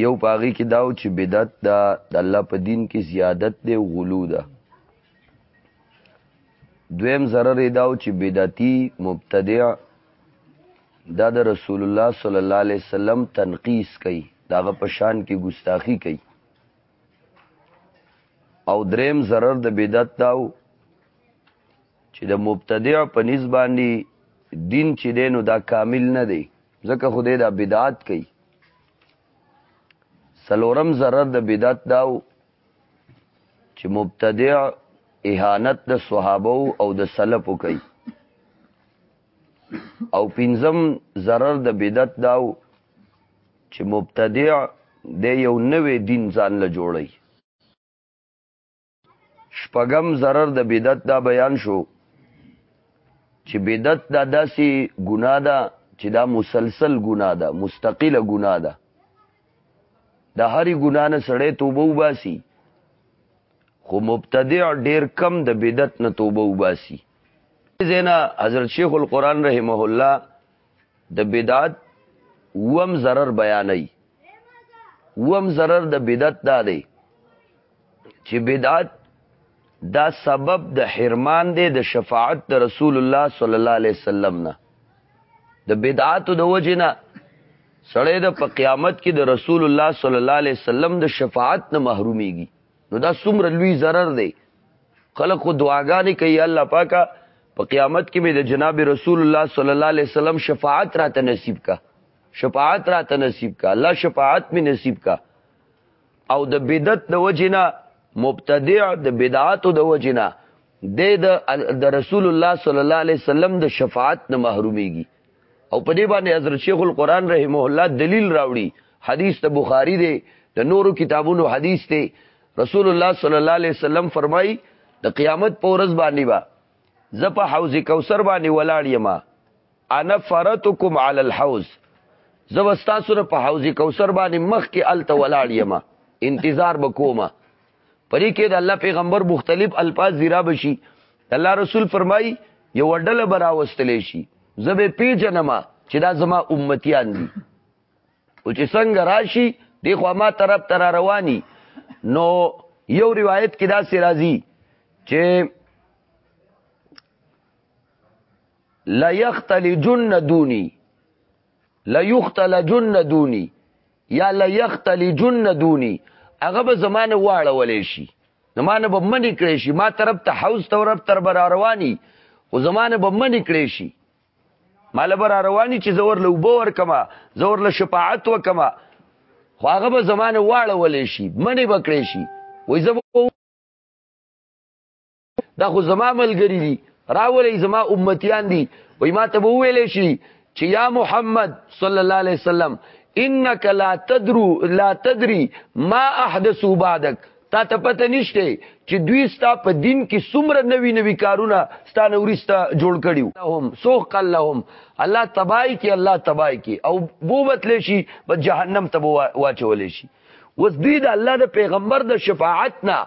یو پاغي کې داو چې بدعت دا د الله په دین کې زیادت دی او غلو ده دویم ضرر داو چې بدعتي مبتدع دا د رسول الله صلی الله علیه وسلم تنقیس کوي داغه په شان کې ګستاخی کوي او دریم ضرر د بدعت داو چې د مبتدع په نسبت باندې دین چې دینو دا کامل نه دی ځکه خدای دا بدعت کوي سلورم zarar د بدعت داو چې مبتدع اهانت د صحابه او د سلف کوي او پنځم zarar د بدعت داو چې مبتدع د یو نوې دین ځان له جوړي شپږم ضرر د بدعت دا بیان شو چې بدعت دا داسې ګناه ده چې دا مسلسل ګناه ده مستقله ګناه ده د هرې ګناه نه سړی توبه وباسي خو مبتدع ډیر کم د بدعت نه توبه وباسي زینا حضرت شیخ القرآن رحمه الله د بدعت وم zarar بیانای وم zarar د بدعت دا دی چې بدعت دا سبب د حرمان دی د شفاعت د رسول الله صلی الله علیه وسلم نه د بدعات د وجه نه سړی د په قیامت کې د رسول الله صلی الله علیه وسلم د شفاعت نه محروميږي نو دا څومره لوی zarar دی خلک خو دعاګانې کوي الله پاکه په قیامت کې به د جناب رسول الله صلی الله علیه وسلم شفاعت راته نصیب کا شفاعت راته نصیب کا الله شفاعت می نصیب کا او د بدعت د وجنا مبتدع د بدعات د وجنا د د رسول الله صلی الله علیه وسلم د شفاعت نه محروميږي او په دې باندې حضرت شیخ القرآن رحمه الله دلیل راوړي حدیث ته بخاری دی د نورو کتابونو حدیث دی رسول الله صلی الله علیه وسلم فرمایي د قیامت په ورځ باندې با زه په حوض کوثر باندې ولاړ یم انا فرتکم علی الحوض زه وستا سره په حوض کوثر باندې مخ کې الته ولاړ یم انتظار وکوم پرې کې د الله پیغمبر مختلف الفاظ زیرا بشي الله رسول فرمایي یو ډله به راوستلی شي زه به پیژنم چې دا زما امتیان دي او چې څنګه راشي دی خو ما طرف تر رواني نو یو روایت کې دا سي راځي چې لا یختلجن دونی ليختلجن دوني یا ليختلجن دوني هغه به زمانه واړولې شي زمانه به منی کړې شي ما طرف ته حوز ته ورب تر بر رواني او زمانه به منی کړې شي مال بر رواني چې زور له وبو ور کما زور له شفاعت وکما خو هغه به زمانه واړولې شي منی بکړې شي وای زبو دا خو زما ملګری دي راولې زما امتیان دي وای ما ته وویل شي چې یا محمد صلی الله علیه وسلم انک لا تدرو لا تدری ما احدثو بعدک تا ته پته نشته چې دوی ستا په دین کې څومره نوي نوي کارونه ستا نورستا جوړ کړیو هم سوخ قلهم الله تبای کې الله تبای کې او بو بتلی شي په جهنم ته واچول شي وس دوی د الله د پیغمبر د شفاعت نه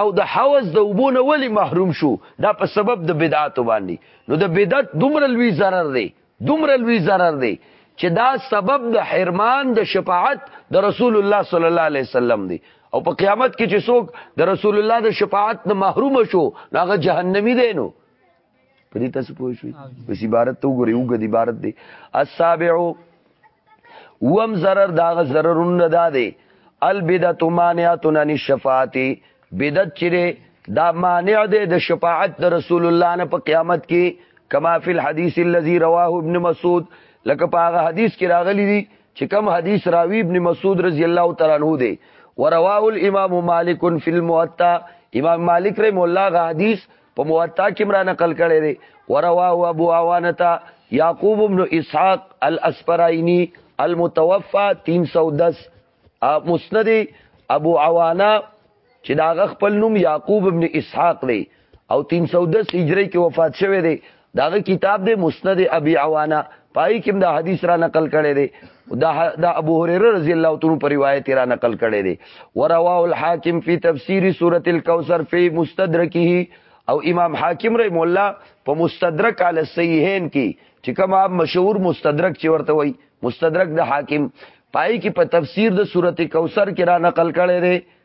او د حوض د اوبو نه ولی محروم شو دا په سبب د بدعاتو باندې نو د بدعت دومره لوی ضرر دی دومره لوی ضرر دی چې دا سبب د حرمان د شفاعت د رسول الله صلی الله علیه وسلم دی او په قیامت کې چې څوک د رسول الله د شفاعت نه محروم شو هغه جهنمی دی نو په دې تاسو پوه شئ په عبارت ته وګورئ وګ د عبارت دی السابع وم zarar داغه zarar نه دا دی البدعه مانعه عن الشفاعت بدعت چره دا مانع دی د شفاعت د رسول الله نه په قیامت کې کما فی الحدیث الذي رواه ابن مسعود لکه په هغه حدیث کې راغلی دی چې کوم حدیث راوی ابن مسعود رضی الله تعالی عنہ دی ورواه الامام مالک فی الموطا امام مالک رحم الله غ حدیث په موطا کې مرا نقل کړي دي وروا او ابو عوانتا یعقوب ابن اسحاق الاسفراینی المتوفى 310 مسند ابو عوانا چې دا خپل نوم یعقوب ابن اسحاق دی او 310 هجری کې وفات شوه دی داغه کتاب دی مسند ابي عوانه پای کې دا حدیث را نقل کړي دی دا دا ابو هريره رضی الله تعالی پر روایت را نقل کړي دی ورواه الحاکم فی تفسیر سوره الکوثر فی مستدرکه او امام حاکم رحم الله په مستدرک علی صحیحین کې چې کوم مشهور مستدرک چې ورته وای مستدرک د حاکم پای کې په تفسیر د سوره کوثر کې را نقل کړي دی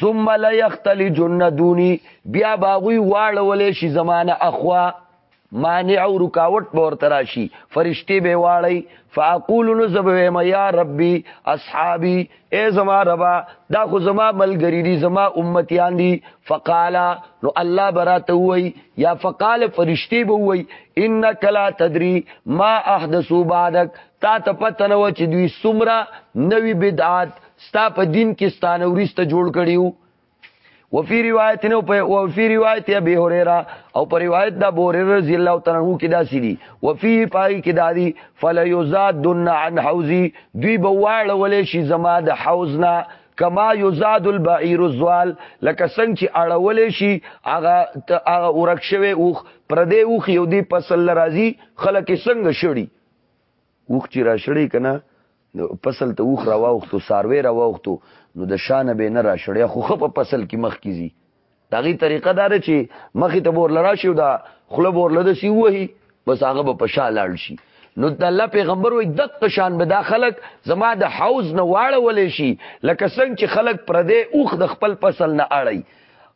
ثم لا يختلي جن دوني بیا باغوي واړولې شي زمانه اخوا مانع او رکاوټ بور تراشي فرشتي به واړی فاقول نزبه ما یا ربي اصحابي اے زما ربا دا خو زما ملګری دي زما امتیان دي فقالا نو الله براته وای یا فقال فرشتي به وای انک لا تدري ما احدثو بعدک تا ته پته نو چې دوی سمرا نوی بدعات ستا په دین کې ستانه ورسته جوړ کړیو وفي روایت نو په وفي روایت ابي هريره او په روایت د ابو هريره رضی الله تعالی عنہ کې دا سړي وفي پای کې دا دي فلا يزادن عن حوزي دوی بواړه ولې شي زما د حوزنا کما یزاد البعیر الزوال لکه څنګه چې اړول شي هغه هغه ورک شوی اوخ پردې اوخ یو دی پسل راضی خلک څنګه شړي اوښ چې راشړې که نه د فصل ته اوښ راواوښتو ساروی راواوښتو نو د شا نه به نه راشړې خو ښه په فصل کې مخکې ځي د هغې طریقه دا ده چې مخې ته به ورله راشي او دا خوله به ورله داسې ووهي بس هغه به په شا لاړ شي نو د الله پیغمبر وای دغه شان به دا خلک زما د حوز نه واړول شي لکه څنګه چې خلک پردې اوخ د خپل فصل نه اړي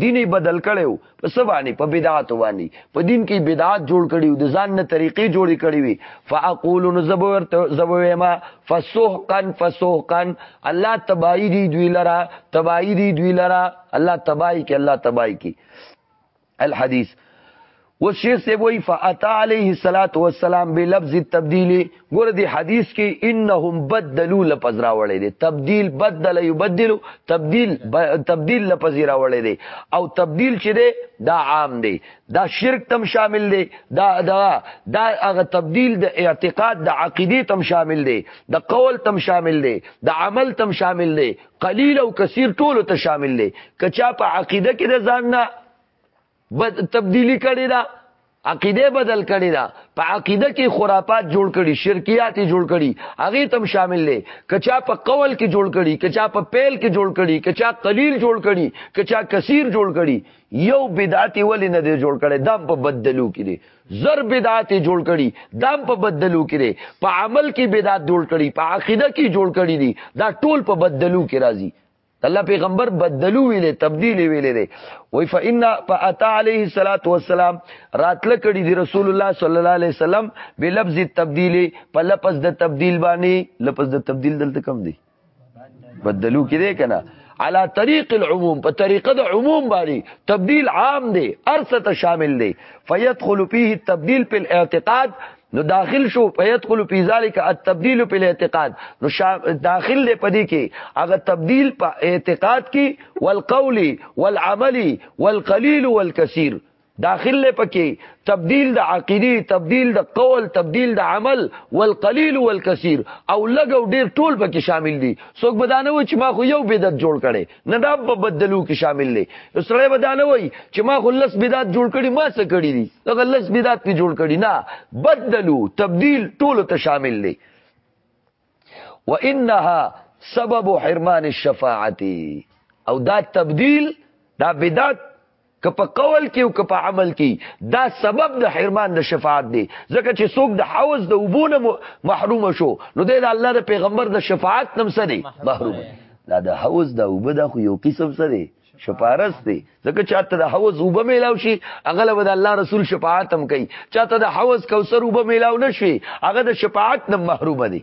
دین یې بدل کړی وو په څه باندې په بدعاتو باندې په دین کې بدعات جوړ کړي وو د ځان نه طریقې جوړې کړې وي فاقول نو زه به ورته زه به وایم فسحقا فسحقا الله تبایی دی دوی لرا تبایی دی دوی لرا الله تبایی کې الله تبایی کې الحدیث و شیخ سے وہی فاتا علیہ الصلات والسلام به لفظ تبدیل ګور دی حدیث کې انهم بدلوا لفظ راوړی دی تبدیل بدل یبدل تبدیل تبدیل لفظ راوړی دی او تبدیل چې دی دا عام دی دا شرک تم شامل دی دا دا دا هغه تبدیل د اعتقاد د عقیده تم شامل دی د قول تم شامل دی د عمل تم شامل دی قلیل او کثیر ټول ته شامل دی کچا په عقیده کې د ځان نه تبدیلی کړی دا عقیده بدل کړی دا په عقیده کې خرافات جوړ کړي شرکیات جوړ کړي هغه تم شامل لې کچا په قول کې جوړ کړي کچا په پیل کې جوړ کړي کچا قلیل جوړ کړي کچا کثیر جوړ کړي یو بدعت ولې نه دی جوړ کړي دام په بدلو کې دي زر بدعت جوړ کړي دام په بدلو کې دي په عمل کې بدعت جوړ کړي په عقیده کې جوړ کړي دي دا ټول په بدلو کې راځي الله پیغمبر بدلو ویلې تبديل ویلې دی وای فإن فأتى عليه الصلاة والسلام راتل کړي دی رسول الله صلی الله علیه وسلم بلفظ التبديل په لفظ د تبديل باندې لفظ د تبديل دلته کم دی بدلو کې دی کنه على طريق العموم په طریقه د عموم باندې تبديل عام دی ارثه شامل دی فيدخل فيه التبديل په الاعتقاد نو داخل شو فیدخل فی ذلک التبديل په الاعتقاد نو داخل دی پدې کې هغه تبديل په اعتقاد کې والقول والعمل والقليل والكثير داخل له پکې تبديل د عقيدي تبديل د قول تبديل د عمل والقليل والكثير او لګو ډیر ټول پکې شامل دي څوک بدانه و چې ما خو یو بدعت جوړ کړي نه دا په بدلو کې شامل دی نو سړی به دا نه وایي چې ما خو لس بدعت جوړ کړي ما څه کړي دي دغه لس بدعت پې جوړ کړي نه بدلو تبدیل ټولو ته شامل دی وانها سبب حرمان الشفاعت او دا تبدیل دا بدعت که په قول کې او که په عمل کې دا سبب د حرمان د شفاعت دی ځکه چې څوک د حوض د وبونه محروم شو نو د الله د پیغمبر د شفاعت نم سره محروم دا د حوض د وبه د خو یو قسم سره شفارس دی ځکه چې ته د حوض وبه میلاو شي هغه له الله رسول شفاعت هم کوي چې ته د حوض کوثر وبه میلاو نشي هغه د شفاعت نم محروم دی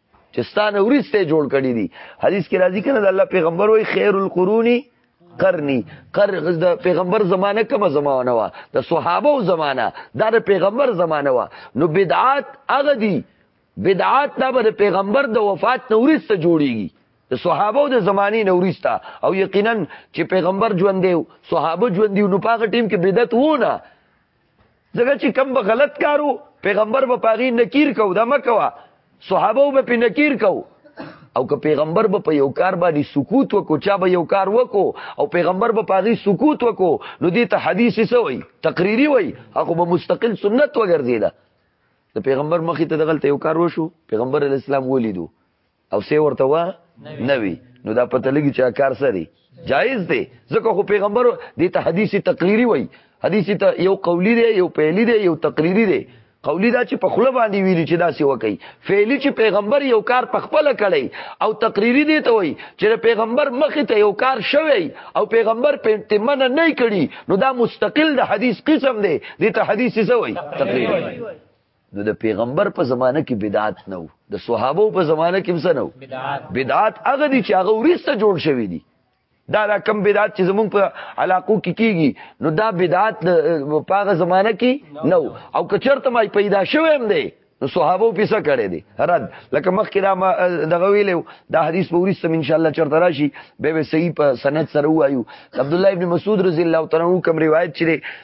چې ستانه ورسته جوړ کړی دي حدیث کې راځي کنه د الله پیغمبر وای خیر القرونی قرنی قر د پیغمبر زمانه کومه زمانه وا د صحابه زمانه دا د پیغمبر زمانه وا نو بدعات هغه دي بدعات دا به د پیغمبر د وفات نه ورسته جوړیږي د صحابه د زماني نه ورسته او یقینا چې پیغمبر ژوند دی صحابه ژوند دی نو پاغه ټیم کې بدعت وونه ځکه چې کم به غلط کارو پیغمبر به پاغي نکیر کو دا مکوا صحابه به په نکیر کو او که پیغمبر به په یو کار باندې سکوت وکړو چا به یو کار وکړو او پیغمبر به پاغي سکوت وکړو نو دې ته حدیث څه وای تقریری وای هغه به مستقل سنت وګرځیدا د پیغمبر مخې ته دغلت یو کار وشو پیغمبر اسلام ولیدو او سه ورته و نه وی نو دا پته لګی چې کار سری جایز دی ځکه خو پیغمبر دې ته حدیث تقریری وای حدیث ته یو قولی دی یو پیلی دی یو تقریری دی قولی دا چې په خله باندې ویلي چې دا سی وکي فعلی چې پیغمبر یو کار په خپل کړي او تقریری دی ته وای چې پیغمبر مخ ته یو کار شوی او پیغمبر په تمنه نه کړي نو دا مستقل د حدیث قسم دی دې ته حدیث څه وای تقریری نو د پیغمبر په زمانه کې بدعت نه وو د صحابه په زمانه کې څه نه وو بدعت بدعت هغه دي چې هغه ورسته جوړ شوی دي دا دا کم بدعت چې زمونږ په علاقو کې کیږي نو دا بدعت په هغه زمانه کې نه وو او که چرته ما پیدا شوی هم دی نو صحابه پیسه کړي دي رد لکه مخکې دا دغه ویلو دا حدیث په ورسته ان شاء الله چرته راشي به به صحیح په سند سره وایو عبد الله ابن مسعود رضی الله تعالی عنہ کوم روایت چره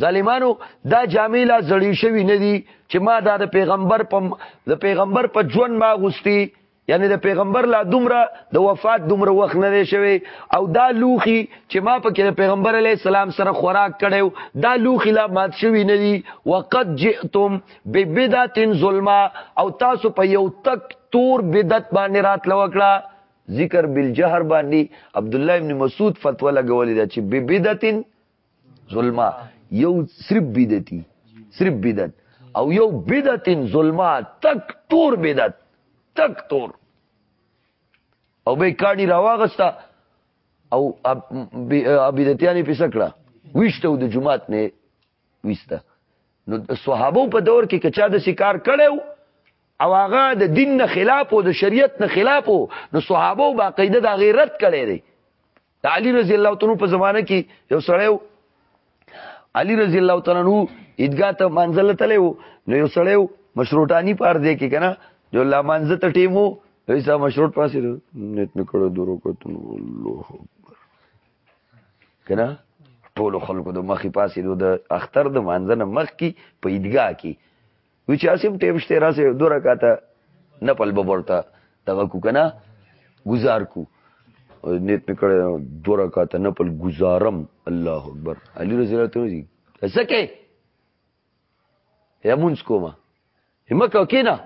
ظالمانو دا جامې لا زړې شوي نه دي چې ما دا د پیغمبر په د پیغمبر په ژوند ما غوستي یعنی د پیغمبر لا دومره د وفات دومره وخت نه دی شوی او دا لوخي چې ما په کې د پیغمبر علی السلام سره خوراک کړو دا لوخي لا مات شوی نه دی وقد جئتم ببدعت ظلما او تاسو په یو تک تور بدعت باندې راتلو کړه ذکر بالجهر باندې عبد الله ابن مسعود فتوا لګولې ده چې ببدعت ظلما یو صرف بدعتي صرف بدعت او یو بدعت ظلما تک تور بدعت تک تور او به کاډي راواغستا او بدعتيانې په سکړه وشته د جمعات نه وسته نو صحابه په دور کې کچا د شکار کړو او هغه د دین نه خلاف او د شریعت نه خلاف نو صحابه باقاعده دا غیرت کړي دي د علی رضی الله تعالی په زمانه کې یو سړی علی رضی الله تعالی نو عیدګاه ته منزل تلې وو نو یو سړی مشروطانی پار دی کې کنه جو لا منزل ته ټیم وو ایسا مشروط پاسې نیت مې کړو درو کوته الله اکبر کنه ټول خلکو د مخې پاسې د اختر د منزل مخ کې په عیدګاه کې وی چې اسیم ټیم شته راځي دوه رکعاته نه پل بورته دغه کو کنه گزار کو نیت مې کړه دوه رکعاته نه پل گزارم الله اکبر علی رضی الله تعالی جی زکه یا مونږ کوما همه کو کینا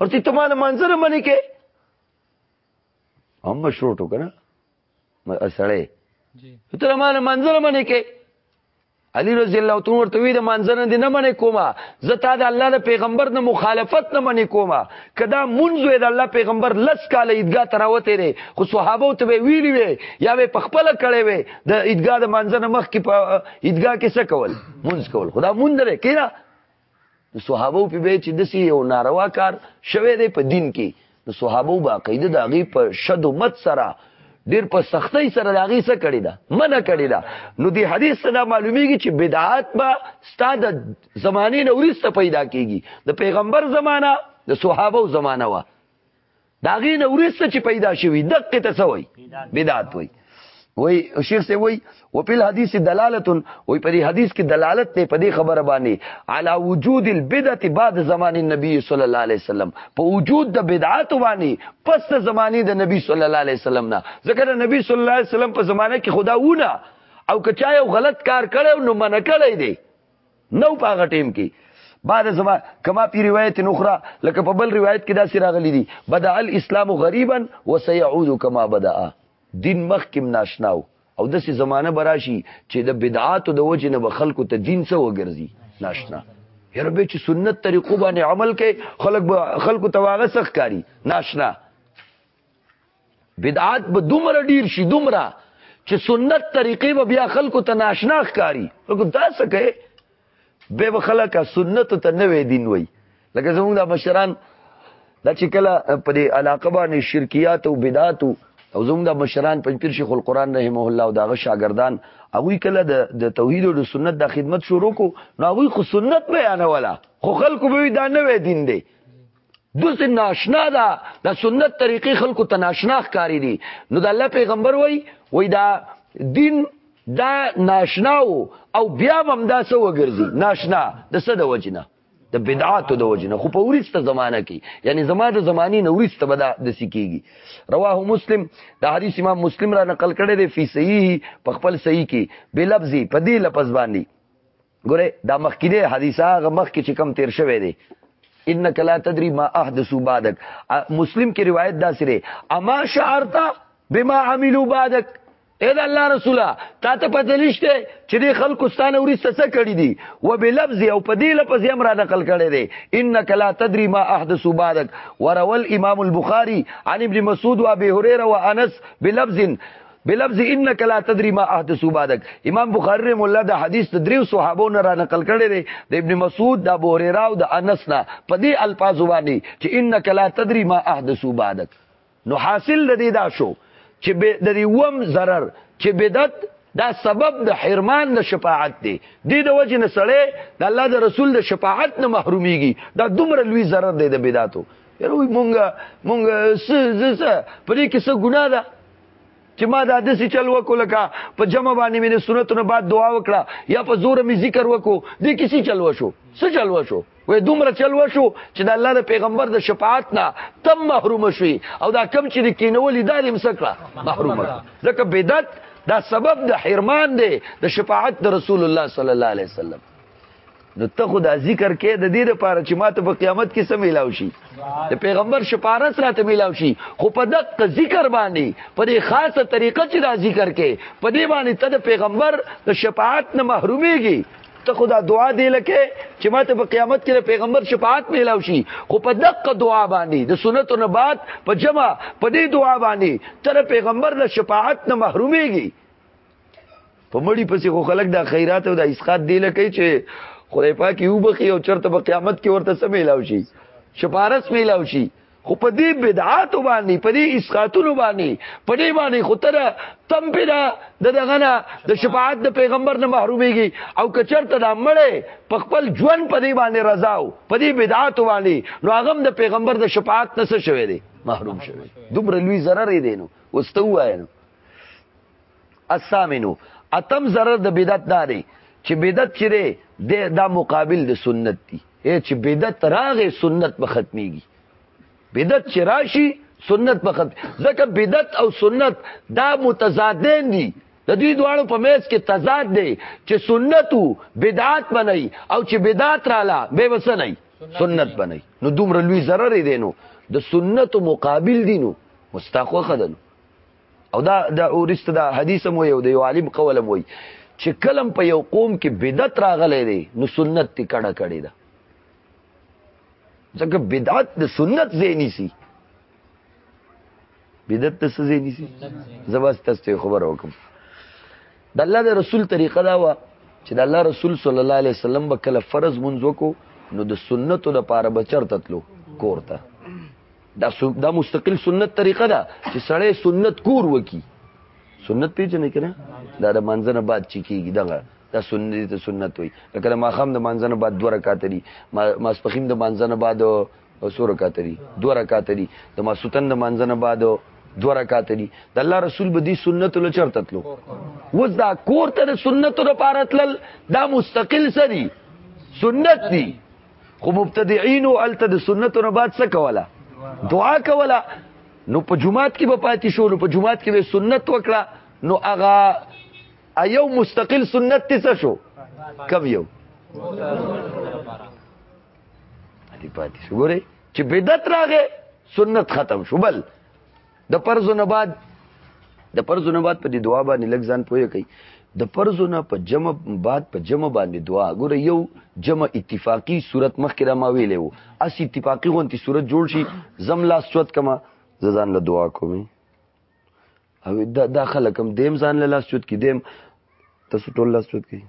ورته ته مال منظر منی کې هم مشروط وکنه سړی تر ما نه منځر باندې کې علی رضی الله تعالی ورته وی د منځر نه نه باندې کومه زه تا د الله د پیغمبر نه مخالفت نه باندې کومه کدا منځو د الله پیغمبر لس کال عیدګاه تراوته لري خو صحابه ته ویلی وی یا به پخپل کړي وی د عیدګاه د منځر مخ کې په عیدګاه کې څه کول منځ کول خدا مونږ لري کینا نو صحابه په به چې دسی یو ناروا کار شوه دی په دین کې نو صحابه با قاعده د هغه په شد مت سره ډیر په سختۍ سره د هغه څخه کړی دا منع کړی دا نو دی حدیث سره معلومیږي چې بدعات به ستاد زمانه نورسته پیدا کیږي د پیغمبر زمانہ د صحابه زمانہ وا دا غي نه ورسته چې پیدا شوی دقه ته سوی بدعت وای وای شیخ سی وای او په حدیث دلالت وای په دې حدیث کې دلالت ته په دې خبره باندې علی وجود البدعه بعد زمان النبي صلی الله علیه وسلم په وجود د بدعات باندې پس د زمانه د نبی صلی الله علیه وسلم نه ځکه نبی صلی الله علیه وسلم په زمانه کې خدا ونه او که چا یو غلط کار کړو نو منع کړی دی نو په هغه ټیم کې بعد زما کما پی روایت نخرا لکه په بل روایت کې دا سره غلي دي بدا الاسلام غریبا وسيعود كما بدا دین مخ کې ناشناو او د سې زمانه براشي چې د بدعات او د وجه نه به خلکو ته دین څه وګرځي ناشنا یره به چې سنت طریقو باندې عمل کوي خلک به خلکو ته واغه سخکاری ناشنا بدعات به دومره ډیر شي دومره چې سنت طریقې به بیا خلکو ته ناشنا ښکاری لکه دا څه کوي به به خلک سنت ته نوې دین وای لکه زموږ د مشران دا چې کله په دې علاقه باندې شرکیات او بدعات او زموږ د مشران پنځپیر شیخ القرآن رحمه الله او داغه شاګردان هغه کله د توحید او د سنت د خدمت شروع کو نو هغه خو سنت بیانوله خو خلکو به دا نوې دین دی دوس ناشنا ده د سنت طریقې خلکو ته ناشنا ښکاری دي نو د الله پیغمبر وای وای دا دین دا ناشنا او بیا هم دا څه وګرځي ناشنا د څه د وجنه د بدعاتو د وجنه خو په ورسته زمانہ کې یعنی زما د زمانی نو ورسته بدا د سکیږي رواه مسلم د حدیث امام مسلم را نقل کړی دی فی صحیح په خپل صحیح کې بلفظ په دې لفظ باندې ګوره دا مخکینه حدیثه هغه مخ کې چې کم تیر شوی دی انک لا تدری ما احدثو بعدک مسلم کې روایت دا سره اما شعرت بما عملوا بعدک اې دا الله رسوله تا ته پته نشته چې دې خلکو ستانه ورسته څه کړی دي و به لفظ او په دې لفظ یې مراد نقل کړی دی انک لا تدری ما احدث بعدک ورول امام البخاری عن ابن مسعود و ابي هريره وانس بلفظ بلفظ انك لا تدري ما احدث بعدك امام بخاری رحم الله دا حدیث د دریو صحابو نه را نقل کړی دی د ابن مسعود د ابو هريره او د انس نه په دې الفاظ باندې چې انك لا تدري ما احدث بعدك نو حاصل د دې دا شو چې د دې وم zarar چې بدعت دا سبب د حرمان د شفاعت دی د دې وجه نه سړی د الله د رسول د شفاعت نه محروميږي دا دومره لوی zarar دی د بدعتو یره مونږه مونږه س ز س پرې کې څه ګناه ده چې ما دا دسی چل وکړو لکه په جمع باندې مې سنتونه بعد دعا وکړه یا په زور مې ذکر وکړو دې کسی چل وشو څه چل وشو وې دومره چل وشو چې د الله د پیغمبر د شفاعت نه تم محروم شوي او دا کم چې د کینولې دا دې مسکړه محروم ځکه بدعت دا سبب د حرمان دی د شفاعت د رسول الله صلی الله علیه وسلم نو ته خدا ذکر کې د دې لپاره چې ماته په قیامت کې سم ملاو شي د پیغمبر شپارس راته ملاو شي خو په دغه ذکر باندې په دې خاصه طریقه چې دا ذکر کې په دې باندې ته د پیغمبر د شفاعت نه محروميږي ته خدا دعا دی لکه چې ماته په قیامت کې د پیغمبر شفاعت ملاو شي خو په دغه دعا باندې د سنتو نه بعد په جمع په دې دعا باندې تر پیغمبر له شفاعت نه محروميږي په مړی پسې خو خلک د خیرات او د اسقات دی لکه چې خدای پاک یو بخي او چرته په قیامت کې ورته سم ملاو شي شپارس ملاو شي خو په دې بدعات باندې په دې اسقاتونو باندې په دې باندې خو تر تم پیدا د دغه نه د شفاعت د پیغمبر نه محروميږي او کچرته د مړې په خپل ژوند په دې باندې رضاو په دې بدعات باندې نو هغه د پیغمبر د شفاعت نه څه شوی دی محروم شوی دومره لوی zarar یې دینو وستو وایو الثامنو اتم ضرر د بدعت دا دی چې بدعت چیرې د دا مقابل د سنت دی اے چې بدعت راغې سنت په ختميږي بدعت چې راشي سنت په ختم ځکه بدعت او سنت دا متضادین دي د دې دواړو په میز کې تضاد دی چې سنتو بدعات بنئ او چې بدعات رااله به وسنئ سنت بنئ نو دومره لوی ضرر دی نو د سنتو مقابل دي نو مستاقو خدنو او دا د اورست دا حدیث مو یو دی عالم قول مو وي چې کلم په یو قوم کې بدعت راغلی دی نو سنت تی کړه کړی دا ځکه بدعت د سنت زینی سي بدعت د څه زینی سي زباس تاسو خبر وکم د الله د رسول طریقه دا و چې د الله رسول صلی الله علیه وسلم به کله فرض منځ وکړو نو د سنتو لپاره بچر تتلو کورته دا دا مستقل سنت طریقه ده چې سړی سنت کور وکي سنت پیژنې کنه دا د منځنه بعد چې کیږي دغه دا سنت ته سنت وي لکه ما خام د منځنه بعد دوه رکعات لري ما سپخیم د منځنه بعد سور رکعات لري دوه رکعات لري د ما سوتن د منځنه بعد دوه رکعات لري د الله رسول به دي سنت له چرته تلو وز دا کور ته د سنت لپاره تلل دا مستقل سری سنت دي خو مبتدعين او الته د سنتو نه بعد څه کوله دعا کوله نو په جمعات کې به پاتې شو نو په جمعات کې به سنت وکړه نو هغه ایو مستقل سنت څه شو کم یو دې پاتې شو ګوره چې بدعت راغې سنت ختم شو بل د پرزو نه بعد د پرزو نه بعد په دې دعا باندې لږ ځان پوهه کوي د پرزو نه په جمع بعد په جمع باندې دعا ګوره یو جمع اتفاقی صورت مخکې را ما ویلې وو اس اتفاقی غونتی صورت جوړ شي زم لاس چوت کما زدان له دعا کوم او دا دا خلکم دیم ځان له لاس چوت کې دیم تاسو ټول لاس چوت کې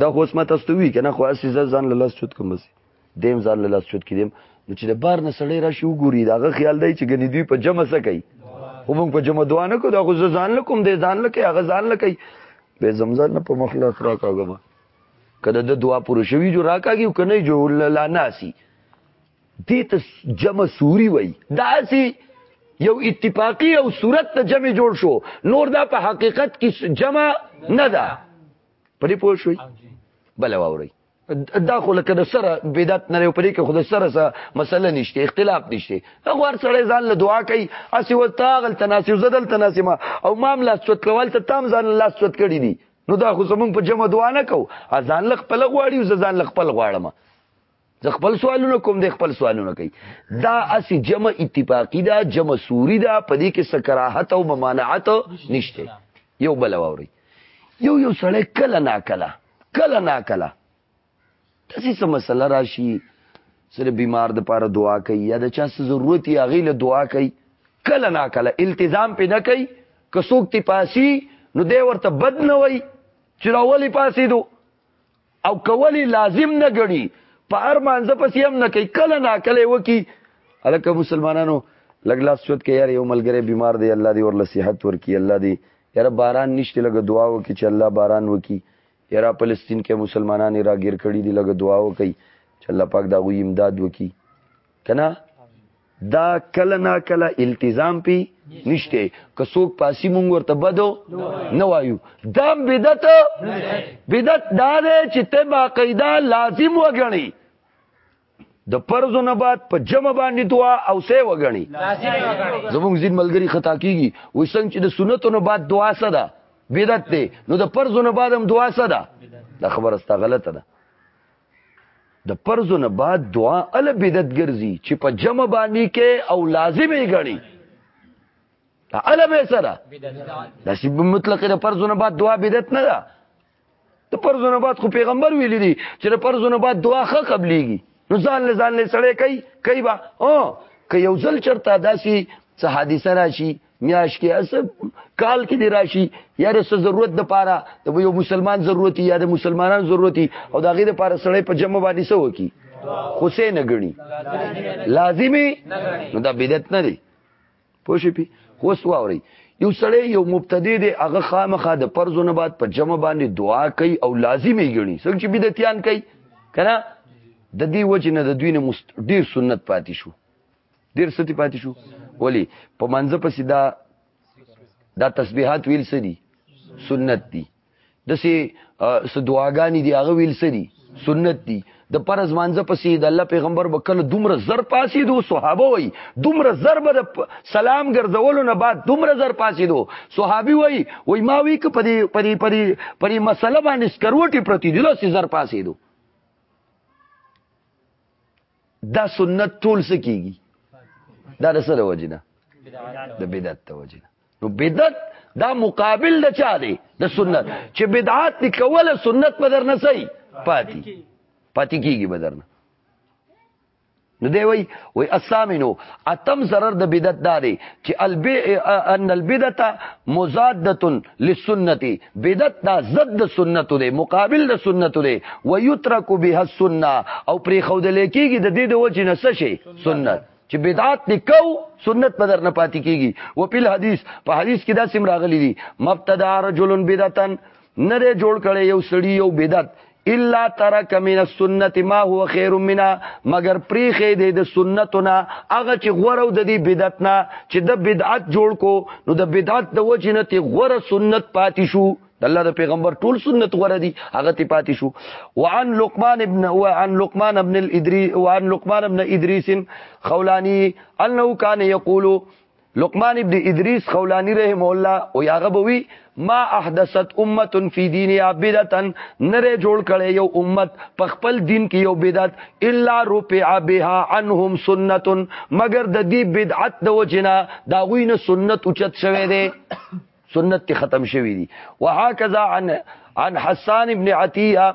دا خو اسمه تاسو وی کنه خو اسی ځان له لاس چوت کوم سي دیم ځان له لاس چوت کیدم نو چې د بار نه سړی راشي وګوري داغه خیال دی چې ګنې دوی په جمع څه کوي خو موږ په جمع دوانه کو دا خو ځان له کوم دی ځان له کوي هغه ځان له کوي به زمزان نه په مخلص راکاږم کله د دعا پوره شوی جو راکاږي کنه جو لا ناسي دې ته جمع سوري وایي دا هسې یو اتفاقی او صورت ته جمع جوړ شو نور دا په حقیقت کې جمع نه ده په دې پوه شوي بل واوري دا خو لکه د سره بدعت نه پرې کې خود سره سره مسله نشته اختلاف نشته هغه ور سره ځان له دعا کوي اسی وتا غل تناسب زدل تناسب او مام لا څوت کول ته تام ځان لا څوت کړی دي نو دا خو زمون په جمع دعا نه کو ځان لخ پلغ واړی ځان لخ پلغ واړم زه خپل سوالونه کوم د خپل سوالونه کوي دا اسی جمع اتفاقی دا جمع سوری دا په دې کې سکراحت او ممانعت نشته یو بل ووري یو یو سړی کله نا کله کله نا کله تاسو سم مسله راشي سره بیمار د پاره دعا کوي یا د چا څه ضرورت یې هغه له دعا کوي کله نا کله التزام پې نه کوي که څوک تی پاسي نو دی ورته بد نه وای چې راولي پاسي دوه او کولی لازم نه ګڼي په هر مانځ پسې هم نه کوي کله نا کله وکي الکه مسلمانانو لګ لاس چوت کې یار یو ملګری بیمار دی الله دې ورله صحت ورکي الله دې یاره باران نشته لګ دعا وکي چې الله باران وکي یاره فلسطین کې مسلمانان راګیر کړي دي لګ دعا وکي چې الله پاک دا غوي امداد وکي کنه دا کله نا کله التزام پی نشته که څوک پاسی مونږ ورته بدو نه وایو دا بدعت بدعت دا ده چې ته باقاعده لازم وګڼي د پرزو نه بعد په جمع باندې دعا او سه وګڼي زموږ ځین ملګری خطا کیږي وې څنګه چې د سنتو نه بعد دعا ساده بدعت ده نو د پرزو نه بعد هم دعا ساده دا خبره ستا غلطه ده د پرزو نه بعد دعا ال بدعت ګرځي چې په جمع باندې کې او لازم یې غړي ال به سره د سی مطلق د پرزو نه بعد دعا بدعت نه ده د پرزو نه بعد خو پیغمبر ویلي دي چې د پرزو نه بعد دعا خه قبليږي نو ځان له ځان له سړې کوي کوي با او که یو ځل چرته داسي څه حادثه راشي میاش کې اسب کال کې دی راشي یا رس ضرورت د پاره د یو مسلمان ضرورت یا د مسلمانانو ضرورت او د غیر لپاره سړی په جمع باندې سو کی حسین غني لازمي نو دا بدعت نه دی پوه شئ اوس واوري یو سړی یو مبتدی دی هغه خامخا د پرزونه بعد په جمع باندې دعا کوي او لازمي غني څنګه چې بدعتيان کوي کنه د دې وجه نه د دوی نه ډیر سنت پاتې شو ډیر ستی پاتې شو ولی په منځ پسې دا دا تسبیحات ویل سدي سنت دي د سي سدواګانی دی هغه ویل سدي سنت دي د پرز مانزه پسې د الله پیغمبر وکړه دومره زر پاسې دو صحابه وای دومره زر به سلام ګرځولو نه بعد دومره زر پاسې دو صحابي وای وای ما وی ک پدی پدی پدی پدی مسله باندې سکروټي پرتی دي لاسي زر پاسې دو دا سنت ټول څه کیږي دا د سره وجنه د بدعت ته وجنه نو بدعت دا مقابل د چا دی د سنت چې بدعات دی کوله سنت په درنه سي پاتې پاتې کیږي بدرنه نو دی وای وای اسامینو اتم ضرر د بدعت دا دی چې البی ان البدعت مزاده للسنت بدعت دا ضد د سنت دی مقابل د سنت دی و یترک به السنه او پری خود لیکيږي د دې د وجه نه څه شي سنت چې بدعت نکو سنت په در نه پاتې کیږي و په حدیث په حدیث کې دا سم راغلي دي مبتدا رجل بدعتن نه دی جوړ کړی یو سړی یو بدعت الا ترک من السنت ما هو خیر منا مگر پریخې دی د سنتونه هغه چې غوړو د دې بدعت نه چې د بدعت جوړ کو نو د بدعت د وجې نه تی غوړه سنت پاتې شو د الله د پیغمبر ټول سنت غوړه دي هغه تی پاتې شو وعن لقمان ابن وعن لقمان ابن الادري وعن لقمان ابن ادريس خولاني انه كان يقول لقمان ابن ادریس خولانی رحم الله او یاغه بوي ما احدثت امه فی دینها بدعتا نره جوړ کړي یو امت په خپل دین کې یو بدعت الا رفع بها عنهم سنت مگر د دې بدعت د وجنا دا غوینه سنت اوچت شوه دی سنت ختم شوی دی وهکذا عن عن حسان ابن عتیه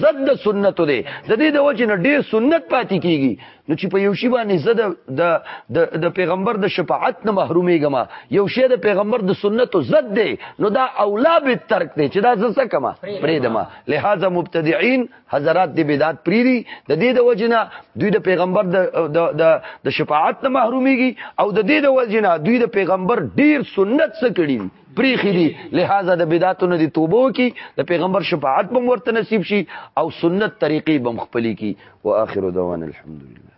زد د سنت دی د دې د وجه نه ډیر سنت پاتې کیږي نو چې په یو شی باندې زد د د پیغمبر د شفاعت نه محرومېږم یو شی د پیغمبر د سنت زد دی نو دا اولا به ترک دی چې دا زسه کما پرېدم لہذا مبتدعين حضرات د بدعت پریری د دې د وجه نه دوی د پیغمبر د د د شفاعت نه محرومېږي او د دې د وجه نه دوی د پیغمبر ډیر سنت څخه کړی پریخي دي لہذا د بدعاتو نه دي توبه کی د پیغمبر شفاعت بم ورته نصیب شي او سنت طریقې بم خپلې کی واخر دعوانا الحمدلله